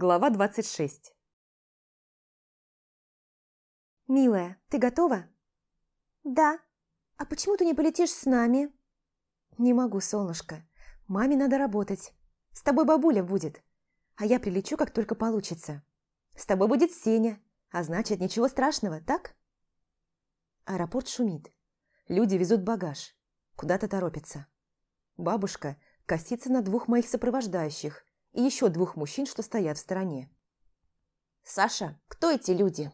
Глава 26 «Милая, ты готова?» «Да. А почему ты не полетишь с нами?» «Не могу, солнышко. Маме надо работать. С тобой бабуля будет. А я прилечу, как только получится. С тобой будет Сеня, а значит, ничего страшного, так?» Аэропорт шумит. Люди везут багаж. Куда-то торопятся. Бабушка косится на двух моих сопровождающих и еще двух мужчин, что стоят в стороне. «Саша, кто эти люди?»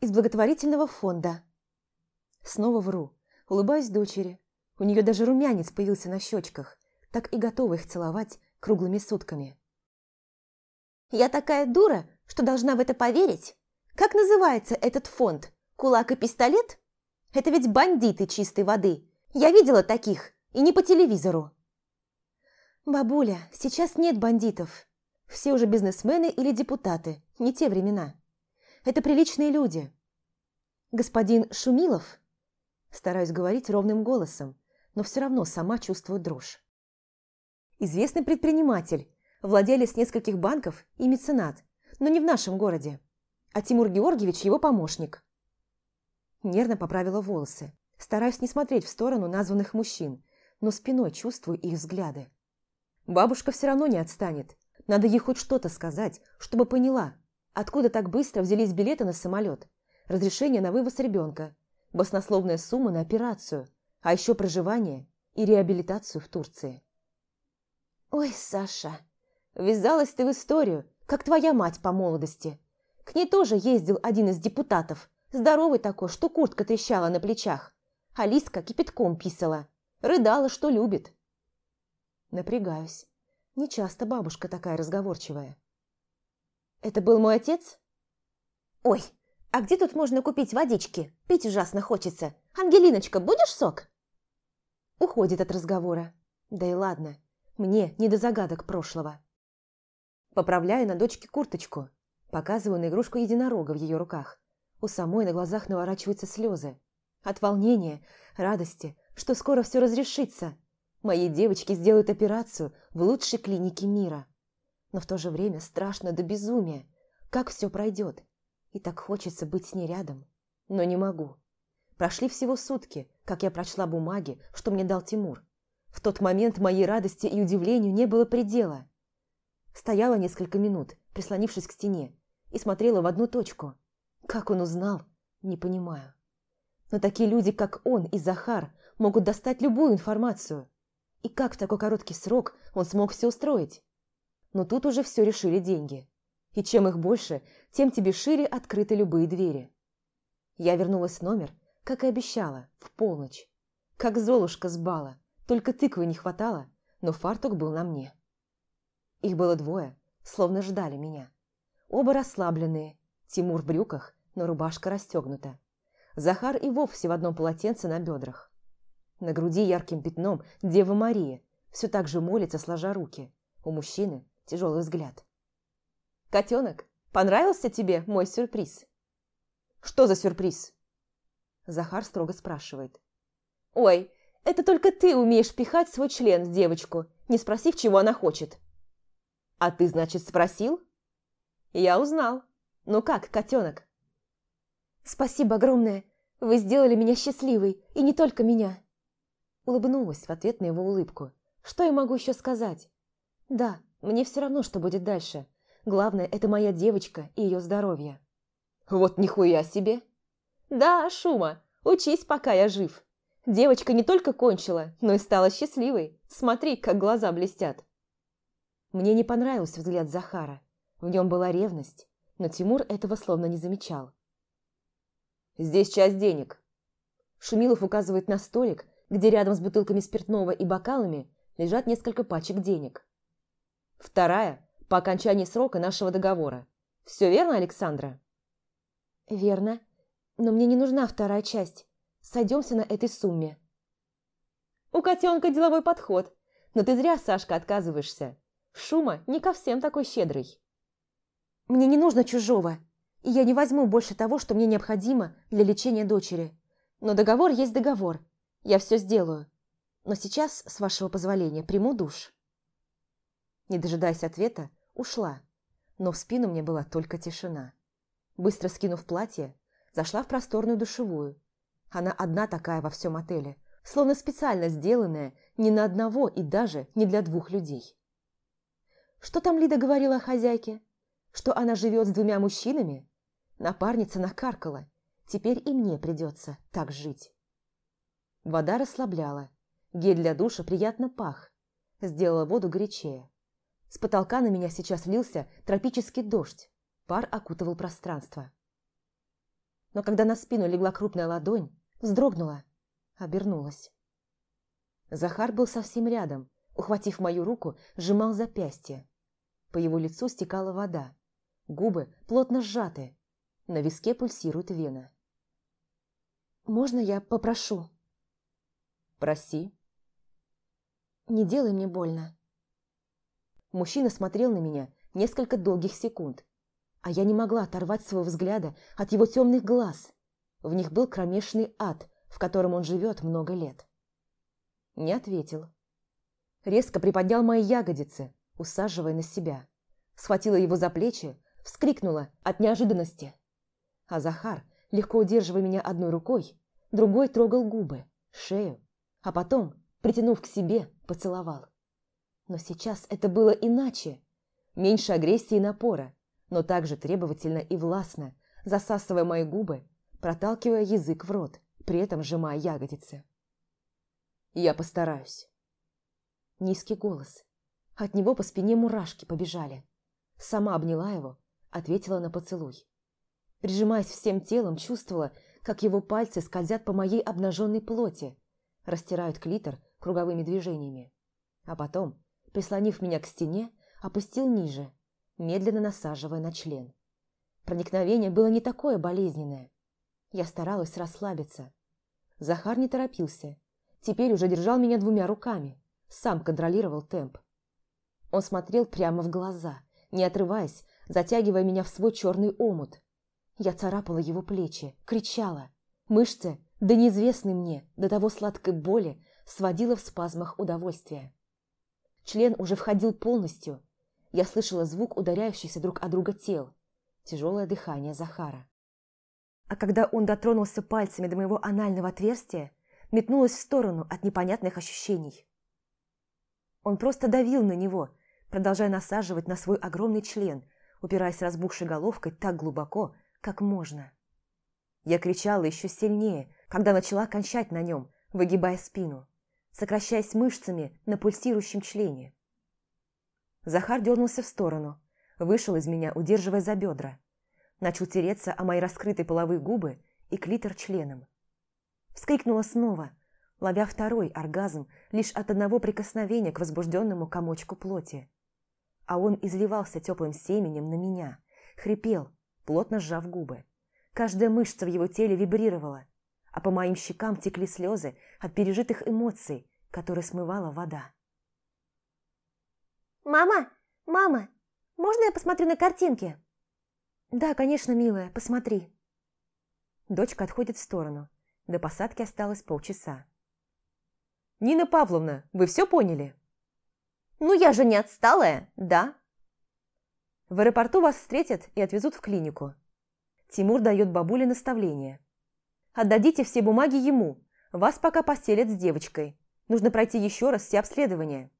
«Из благотворительного фонда». Снова вру, улыбаюсь дочери. У нее даже румянец появился на щечках, так и готова их целовать круглыми сутками. «Я такая дура, что должна в это поверить? Как называется этот фонд? Кулак и пистолет? Это ведь бандиты чистой воды. Я видела таких, и не по телевизору». «Бабуля, сейчас нет бандитов. Все уже бизнесмены или депутаты, не те времена. Это приличные люди. Господин Шумилов...» Стараюсь говорить ровным голосом, но все равно сама чувствую дрожь. Известный предприниматель, владелец нескольких банков и меценат, но не в нашем городе. А Тимур Георгиевич его помощник. Нервно поправила волосы. Стараюсь не смотреть в сторону названных мужчин, но спиной чувствую их взгляды. Бабушка все равно не отстанет. Надо ей хоть что-то сказать, чтобы поняла, откуда так быстро взялись билеты на самолет, разрешение на вывоз ребенка, баснословная сумма на операцию, а еще проживание и реабилитацию в Турции. «Ой, Саша, ввязалась ты в историю, как твоя мать по молодости. К ней тоже ездил один из депутатов, здоровый такой, что куртка трещала на плечах. Алиска кипятком писала, рыдала, что любит. Напрягаюсь. Не часто бабушка такая разговорчивая. «Это был мой отец?» «Ой, а где тут можно купить водички? Пить ужасно хочется. Ангелиночка, будешь сок?» Уходит от разговора. Да и ладно, мне не до загадок прошлого. Поправляю на дочке курточку, показываю на игрушку единорога в ее руках. У самой на глазах наворачиваются слезы. От волнения, радости, что скоро все разрешится, Моей девочке сделают операцию в лучшей клинике мира. Но в то же время страшно до безумия. Как все пройдет? И так хочется быть с ней рядом. Но не могу. Прошли всего сутки, как я прочла бумаги, что мне дал Тимур. В тот момент моей радости и удивлению не было предела. Стояла несколько минут, прислонившись к стене, и смотрела в одну точку. Как он узнал, не понимаю. Но такие люди, как он и Захар, могут достать любую информацию. И как в такой короткий срок он смог все устроить? Но тут уже все решили деньги. И чем их больше, тем тебе шире открыты любые двери. Я вернулась в номер, как и обещала, в полночь. Как Золушка с бала, только тыквы не хватало, но фартук был на мне. Их было двое, словно ждали меня. Оба расслабленные, Тимур в брюках, но рубашка расстегнута. Захар и вовсе в одном полотенце на бедрах. На груди ярким пятном Дева Мария, все так же молится, сложа руки. У мужчины тяжелый взгляд. «Котенок, понравился тебе мой сюрприз?» «Что за сюрприз?» Захар строго спрашивает. «Ой, это только ты умеешь пихать свой член в девочку, не спросив, чего она хочет». «А ты, значит, спросил?» «Я узнал. Ну как, котенок?» «Спасибо огромное. Вы сделали меня счастливой, и не только меня. Улыбнулась в ответ на его улыбку. Что я могу еще сказать? Да, мне все равно, что будет дальше. Главное, это моя девочка и ее здоровье. Вот нихуя себе! Да, Шума, учись, пока я жив. Девочка не только кончила, но и стала счастливой. Смотри, как глаза блестят. Мне не понравился взгляд Захара. В нем была ревность, но Тимур этого словно не замечал. «Здесь часть денег». Шумилов указывает на столик, где рядом с бутылками спиртного и бокалами лежат несколько пачек денег. Вторая – по окончании срока нашего договора. Все верно, Александра? Верно. Но мне не нужна вторая часть. Сойдемся на этой сумме. У котенка деловой подход. Но ты зря, Сашка, отказываешься. Шума не ко всем такой щедрый. Мне не нужно чужого. И я не возьму больше того, что мне необходимо для лечения дочери. Но договор есть договор – я все сделаю. Но сейчас, с вашего позволения, приму душ». Не дожидаясь ответа, ушла, но в спину мне была только тишина. Быстро скинув платье, зашла в просторную душевую. Она одна такая во всем отеле, словно специально сделанная не на одного и даже не для двух людей. Что там Лида говорила о хозяйке? Что она живет с двумя мужчинами? Напарница накаркала. Теперь и мне придется так жить. Вода расслабляла. Гель для душа приятно пах. Сделала воду горячее. С потолка на меня сейчас лился тропический дождь. Пар окутывал пространство. Но когда на спину легла крупная ладонь, вздрогнула, обернулась. Захар был совсем рядом, ухватив мою руку, сжимал запястье. По его лицу стекала вода. Губы плотно сжаты. На виске пульсирует вена. «Можно я попрошу?» «Проси». «Не делай мне больно». Мужчина смотрел на меня несколько долгих секунд, а я не могла оторвать своего взгляда от его темных глаз. В них был кромешный ад, в котором он живет много лет. Не ответил. Резко приподнял мои ягодицы, усаживая на себя. Схватила его за плечи, вскрикнула от неожиданности. А Захар, легко удерживая меня одной рукой, другой трогал губы, шею, а потом, притянув к себе, поцеловал. Но сейчас это было иначе. Меньше агрессии и напора, но также требовательно и властно, засасывая мои губы, проталкивая язык в рот, при этом сжимая ягодицы. «Я постараюсь». Низкий голос. От него по спине мурашки побежали. Сама обняла его, ответила на поцелуй. Прижимаясь всем телом, чувствовала, как его пальцы скользят по моей обнаженной плоти, растирают клитор круговыми движениями. А потом, прислонив меня к стене, опустил ниже, медленно насаживая на член. Проникновение было не такое болезненное. Я старалась расслабиться. Захар не торопился. Теперь уже держал меня двумя руками. Сам контролировал темп. Он смотрел прямо в глаза, не отрываясь, затягивая меня в свой черный омут. Я царапала его плечи, кричала. Мышцы, да неизвестной мне, до того сладкой боли, сводила в спазмах удовольствия. Член уже входил полностью, я слышала звук ударяющихся друг о друга тел, тяжелое дыхание Захара. А когда он дотронулся пальцами до моего анального отверстия, метнулась в сторону от непонятных ощущений. Он просто давил на него, продолжая насаживать на свой огромный член, упираясь разбухшей головкой так глубоко, как можно. Я кричала еще сильнее, когда начала кончать на нем, выгибая спину, сокращаясь мышцами на пульсирующем члене. Захар дернулся в сторону, вышел из меня, удерживая за бедра. Начал тереться о мои раскрытые половые губы и клитор членом. Вскрикнула снова, ловя второй оргазм лишь от одного прикосновения к возбужденному комочку плоти. А он изливался теплым семенем на меня, хрипел, плотно сжав губы. Каждая мышца в его теле вибрировала, а по моим щекам текли слезы от пережитых эмоций, которые смывала вода. «Мама! Мама! Можно я посмотрю на картинки?» «Да, конечно, милая, посмотри». Дочка отходит в сторону. До посадки осталось полчаса. «Нина Павловна, вы все поняли?» «Ну, я же не отсталая, да?» В аэропорту вас встретят и отвезут в клинику. Тимур дает бабуле наставление. «Отдадите все бумаги ему. Вас пока поселят с девочкой. Нужно пройти еще раз все обследования.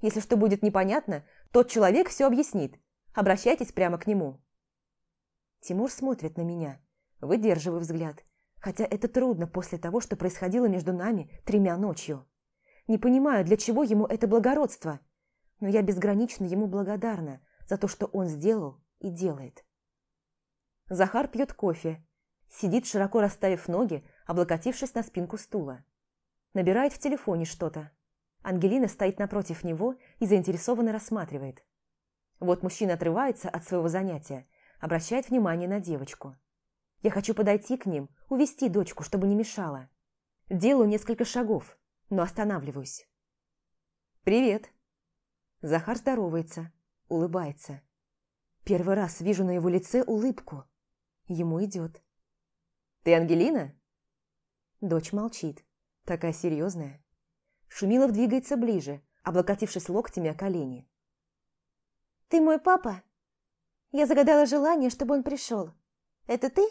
Если что будет непонятно, тот человек все объяснит. Обращайтесь прямо к нему». Тимур смотрит на меня, выдерживая взгляд, хотя это трудно после того, что происходило между нами тремя ночью. Не понимаю, для чего ему это благородство, но я безгранично ему благодарна за то, что он сделал и делает. Захар пьет кофе, сидит, широко расставив ноги, облокотившись на спинку стула. Набирает в телефоне что-то. Ангелина стоит напротив него и заинтересованно рассматривает. Вот мужчина отрывается от своего занятия, обращает внимание на девочку. Я хочу подойти к ним, увести дочку, чтобы не мешала. Делаю несколько шагов, но останавливаюсь. «Привет!» Захар здоровается, улыбается. Первый раз вижу на его лице улыбку. Ему идет. «Ты Ангелина?» Дочь молчит, такая серьезная. Шумилов двигается ближе, облокотившись локтями о колени. «Ты мой папа?» Я загадала желание, чтобы он пришел. Это ты?»